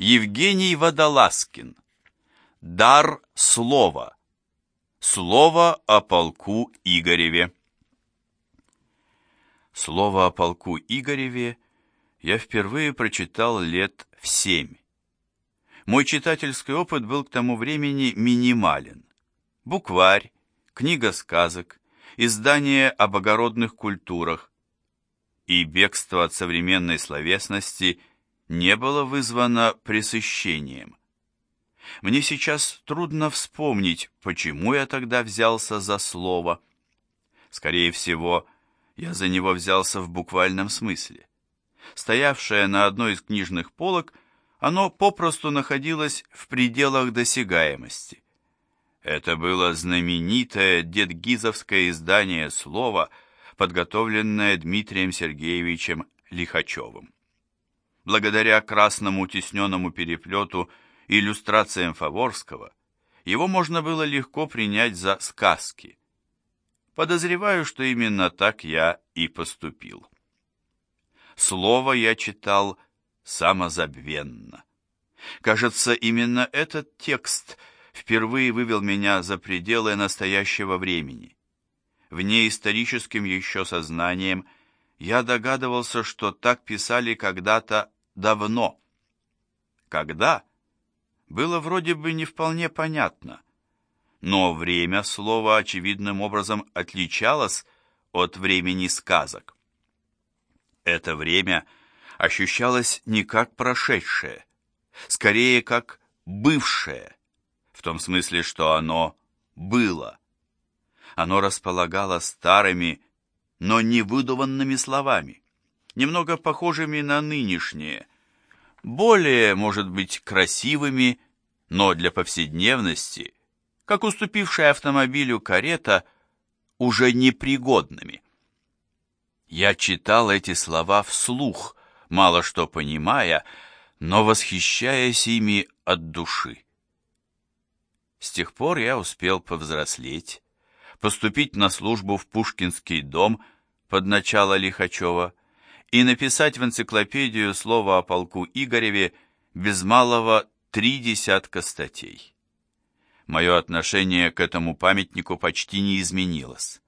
Евгений Водолазкин. Дар слова. Слово о полку Игореве. Слово о полку Игореве я впервые прочитал лет в семь. Мой читательский опыт был к тому времени минимален. Букварь, книга сказок, издание об огородных культурах и бегство от современной словесности не было вызвано пресыщением. Мне сейчас трудно вспомнить, почему я тогда взялся за слово. Скорее всего, я за него взялся в буквальном смысле. Стоявшее на одной из книжных полок, оно попросту находилось в пределах досягаемости. Это было знаменитое дедгизовское издание «Слово», подготовленное Дмитрием Сергеевичем Лихачевым. Благодаря красному тисненному переплету и иллюстрациям Фаворского, его можно было легко принять за сказки. Подозреваю, что именно так я и поступил. Слово я читал самозабвенно. Кажется, именно этот текст впервые вывел меня за пределы настоящего времени. Вне историческим еще сознанием я догадывался, что так писали когда-то давно. Когда? Было вроде бы не вполне понятно, но время слова очевидным образом отличалось от времени сказок. Это время ощущалось не как прошедшее, скорее как бывшее, в том смысле, что оно было. Оно располагало старыми, но не выдуванными словами немного похожими на нынешние, более, может быть, красивыми, но для повседневности, как уступившая автомобилю карета, уже непригодными. Я читал эти слова вслух, мало что понимая, но восхищаясь ими от души. С тех пор я успел повзрослеть, поступить на службу в Пушкинский дом под начало Лихачева, и написать в энциклопедию слово о полку Игореве без малого три десятка статей. Мое отношение к этому памятнику почти не изменилось.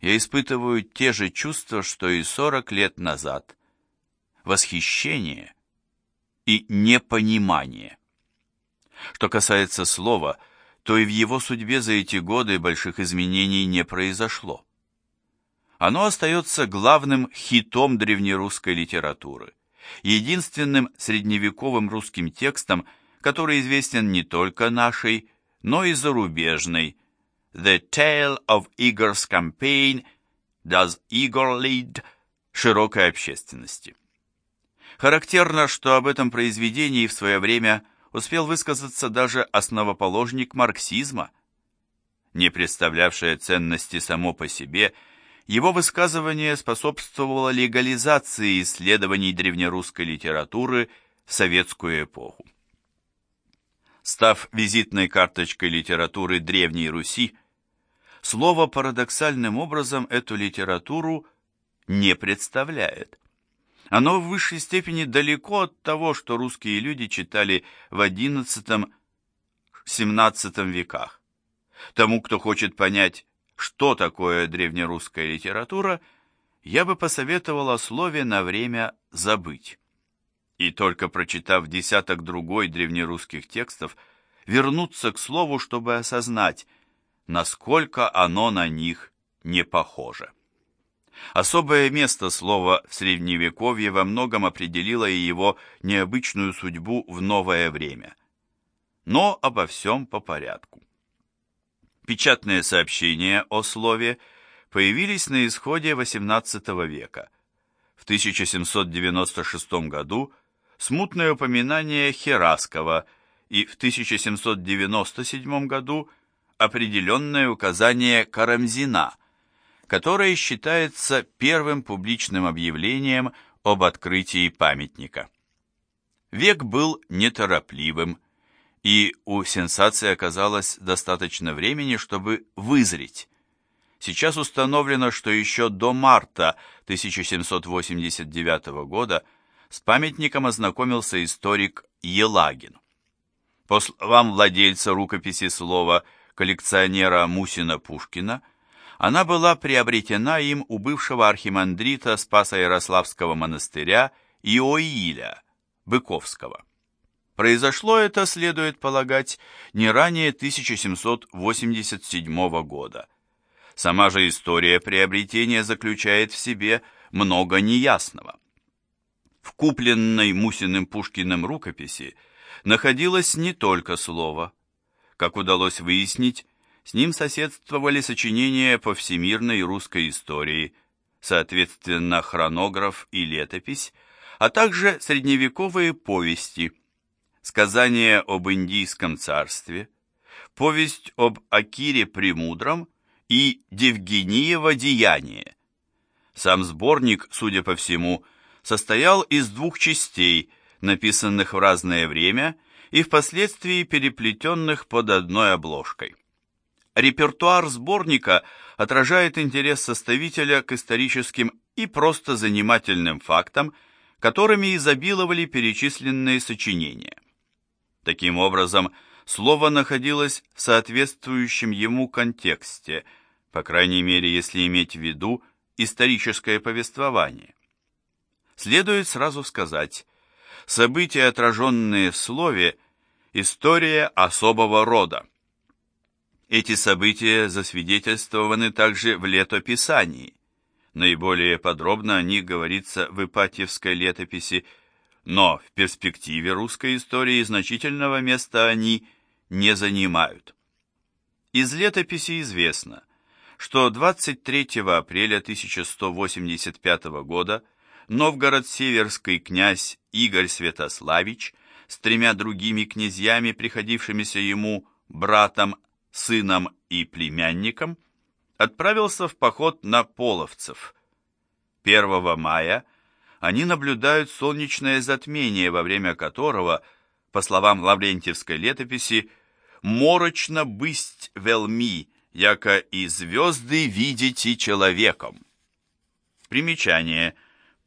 Я испытываю те же чувства, что и сорок лет назад. Восхищение и непонимание. Что касается слова, то и в его судьбе за эти годы больших изменений не произошло оно остается главным хитом древнерусской литературы, единственным средневековым русским текстом, который известен не только нашей, но и зарубежной. The Tale of Igor's Campaign Does Igor Lead широкой общественности. Характерно, что об этом произведении в свое время успел высказаться даже основоположник марксизма, не представлявшее ценности само по себе – его высказывание способствовало легализации исследований древнерусской литературы в советскую эпоху. Став визитной карточкой литературы Древней Руси, слово парадоксальным образом эту литературу не представляет. Оно в высшей степени далеко от того, что русские люди читали в XI-XVII веках. Тому, кто хочет понять что такое древнерусская литература, я бы посоветовал о слове на время забыть. И только прочитав десяток другой древнерусских текстов, вернуться к слову, чтобы осознать, насколько оно на них не похоже. Особое место слова в Средневековье во многом определило и его необычную судьбу в новое время. Но обо всем по порядку. Печатные сообщения о слове появились на исходе XVIII века. В 1796 году смутное упоминание Хераскова и в 1797 году определенное указание Карамзина, которое считается первым публичным объявлением об открытии памятника. Век был неторопливым, и у сенсации оказалось достаточно времени, чтобы вызреть. Сейчас установлено, что еще до марта 1789 года с памятником ознакомился историк Елагин. По словам владельца рукописи слова коллекционера Мусина Пушкина, она была приобретена им у бывшего архимандрита Спасо-Ярославского монастыря Иоиля Быковского. Произошло это, следует полагать, не ранее 1787 года. Сама же история приобретения заключает в себе много неясного. В купленной Мусиным Пушкиным рукописи находилось не только слово. Как удалось выяснить, с ним соседствовали сочинения по всемирной русской истории, соответственно, хронограф и летопись, а также средневековые повести, сказания об Индийском царстве, повесть об Акире Премудром и Девгениево деяние. Сам сборник, судя по всему, состоял из двух частей, написанных в разное время и впоследствии переплетенных под одной обложкой. Репертуар сборника отражает интерес составителя к историческим и просто занимательным фактам, которыми изобиловали перечисленные сочинения. Таким образом, слово находилось в соответствующем ему контексте, по крайней мере, если иметь в виду историческое повествование. Следует сразу сказать, события, отраженные в слове, история особого рода. Эти события засвидетельствованы также в летописании. Наиболее подробно о них говорится в Ипатьевской летописи, но в перспективе русской истории значительного места они не занимают. Из летописи известно, что 23 апреля 1185 года Новгород-Северский князь Игорь Святославич с тремя другими князьями, приходившимися ему братом сыном и племянником, отправился в поход на половцев. 1 мая они наблюдают солнечное затмение, во время которого, по словам Лаврентьевской летописи, «морочно бысть велми, яко и звезды видите человеком». Примечание.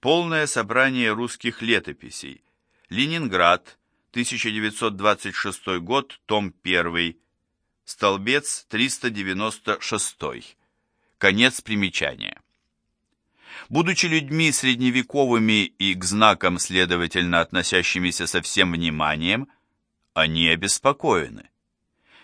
Полное собрание русских летописей. Ленинград, 1926 год, том 1, Столбец 396. Конец примечания. Будучи людьми средневековыми и к знакам, следовательно, относящимися со всем вниманием, они обеспокоены.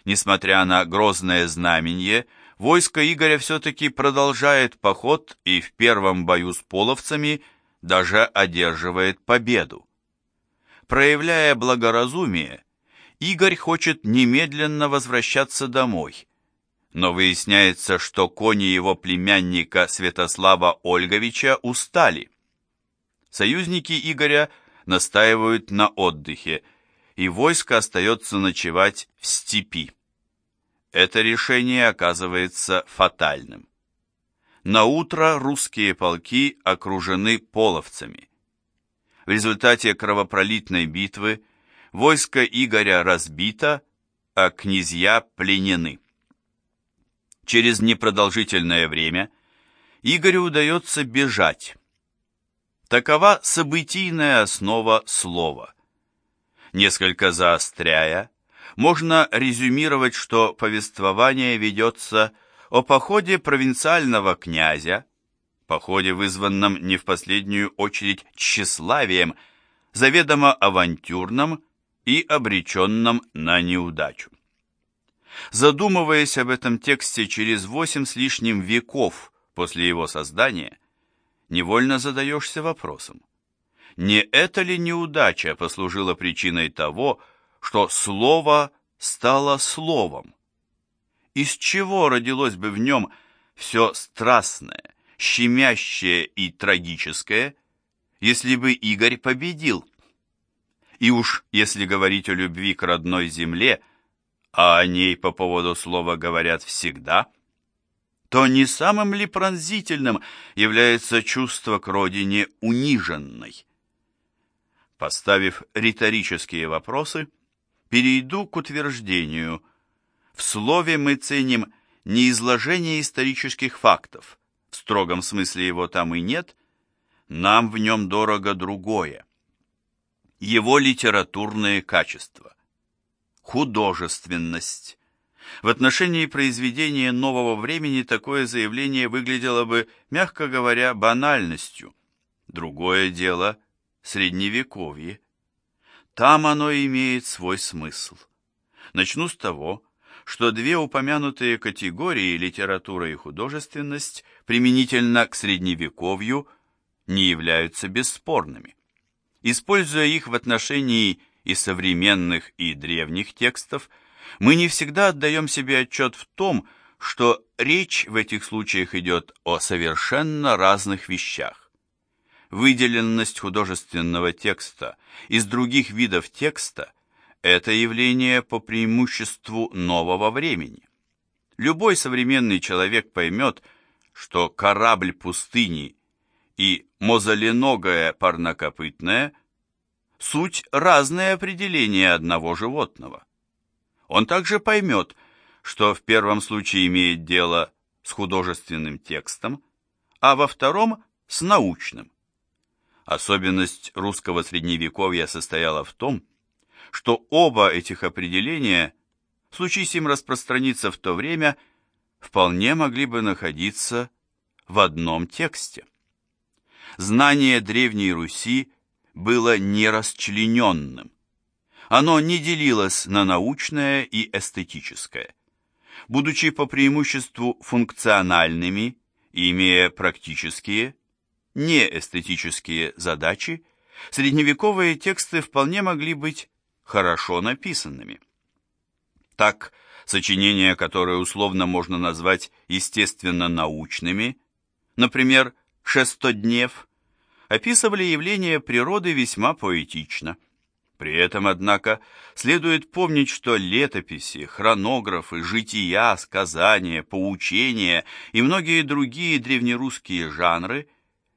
Несмотря на грозное знамение, войско Игоря все-таки продолжает поход и в первом бою с половцами даже одерживает победу. Проявляя благоразумие, Игорь хочет немедленно возвращаться домой. Но выясняется, что кони его племянника Святослава Ольговича устали. Союзники Игоря настаивают на отдыхе, и войско остается ночевать в степи. Это решение оказывается фатальным. На утро русские полки окружены половцами. В результате кровопролитной битвы войско Игоря разбито, а князья пленены. Через непродолжительное время Игорю удается бежать. Такова событийная основа слова. Несколько заостряя, можно резюмировать, что повествование ведется о походе провинциального князя, походе, вызванном не в последнюю очередь тщеславием, заведомо авантюрном и обреченном на неудачу. Задумываясь об этом тексте через восемь с лишним веков после его создания, невольно задаешься вопросом, не это ли неудача послужила причиной того, что слово стало словом? Из чего родилось бы в нем все страстное, щемящее и трагическое, если бы Игорь победил? И уж если говорить о любви к родной земле, а о ней по поводу слова говорят всегда, то не самым ли пронзительным является чувство к родине униженной? Поставив риторические вопросы, перейду к утверждению. В слове мы ценим не изложение исторических фактов, в строгом смысле его там и нет, нам в нем дорого другое Его литературные качества. Художественность. В отношении произведения нового времени такое заявление выглядело бы, мягко говоря, банальностью. Другое дело – средневековье. Там оно имеет свой смысл. Начну с того, что две упомянутые категории литература и художественность применительно к средневековью не являются бесспорными. Используя их в отношении и современных, и древних текстов, мы не всегда отдаем себе отчет в том, что речь в этих случаях идет о совершенно разных вещах. Выделенность художественного текста из других видов текста – это явление по преимуществу нового времени. Любой современный человек поймет, что корабль пустыни и мозоленогое парнокопытное – суть разные определения одного животного. Он также поймет, что в первом случае имеет дело с художественным текстом, а во втором – с научным. Особенность русского средневековья состояла в том, что оба этих определения, случись им распространиться в то время, вполне могли бы находиться в одном тексте. Знание Древней Руси было нерасчлененным. Оно не делилось на научное и эстетическое. Будучи по преимуществу функциональными и имея практические, неэстетические задачи, средневековые тексты вполне могли быть хорошо написанными. Так, сочинения, которые условно можно назвать естественно-научными, например, «Шестоднев», описывали явления природы весьма поэтично. При этом, однако, следует помнить, что летописи, хронографы, жития, сказания, поучения и многие другие древнерусские жанры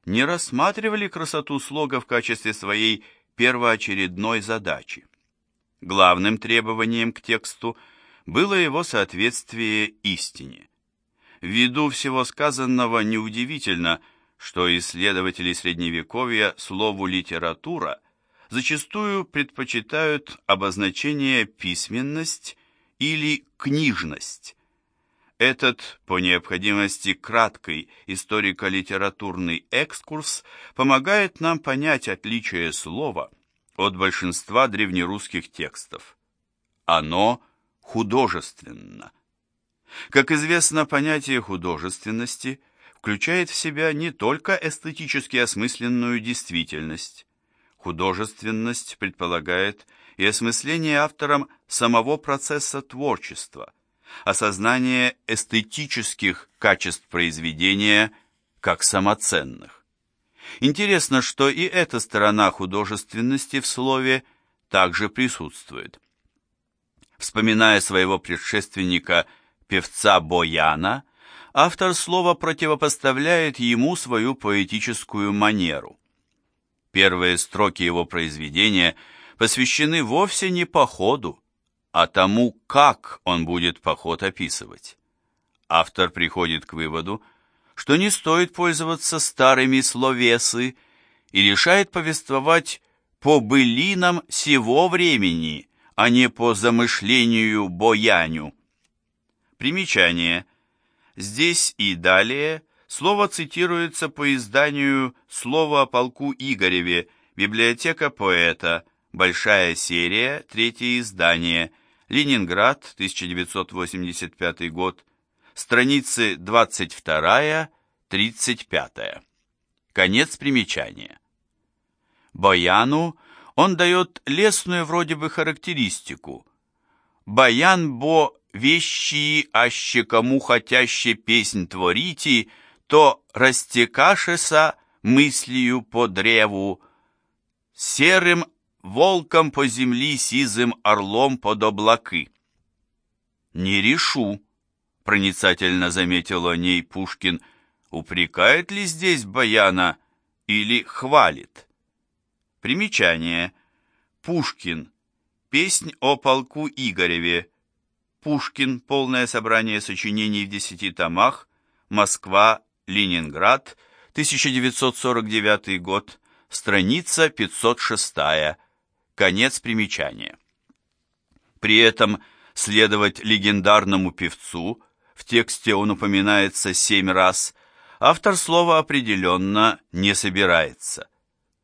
не рассматривали красоту слога в качестве своей первоочередной задачи. Главным требованием к тексту было его соответствие истине. Ввиду всего сказанного неудивительно, что исследователи Средневековья слову «литература» зачастую предпочитают обозначение «письменность» или «книжность». Этот, по необходимости, краткий историко-литературный экскурс помогает нам понять отличие слова – от большинства древнерусских текстов. Оно художественно. Как известно, понятие художественности включает в себя не только эстетически осмысленную действительность. Художественность предполагает и осмысление автором самого процесса творчества, осознание эстетических качеств произведения как самоценных. Интересно, что и эта сторона художественности в слове также присутствует. Вспоминая своего предшественника, певца Бояна, автор слова противопоставляет ему свою поэтическую манеру. Первые строки его произведения посвящены вовсе не походу, а тому, как он будет поход описывать. Автор приходит к выводу, что не стоит пользоваться старыми словесы и решает повествовать по былинам сего времени, а не по замышлению Бояню. Примечание. Здесь и далее слово цитируется по изданию «Слово о полку Игореве», библиотека поэта, большая серия, третье издание, Ленинград, 1985 год, страницы 22-35. Конец примечания. Баяну он дает лесную вроде бы характеристику. Баян бо вещи, аще кому хотяще песнь творите, то растекашеса мыслью по древу, серым волком по земли, сизым орлом под облаки. Не решу, проницательно заметил о ней Пушкин, упрекает ли здесь Баяна или хвалит. Примечание. Пушкин. Песнь о полку Игореве. Пушкин. Полное собрание сочинений в десяти томах. Москва. Ленинград. 1949 год. Страница 506. Конец примечания. При этом следовать легендарному певцу, в тексте он упоминается семь раз, автор слова определенно не собирается.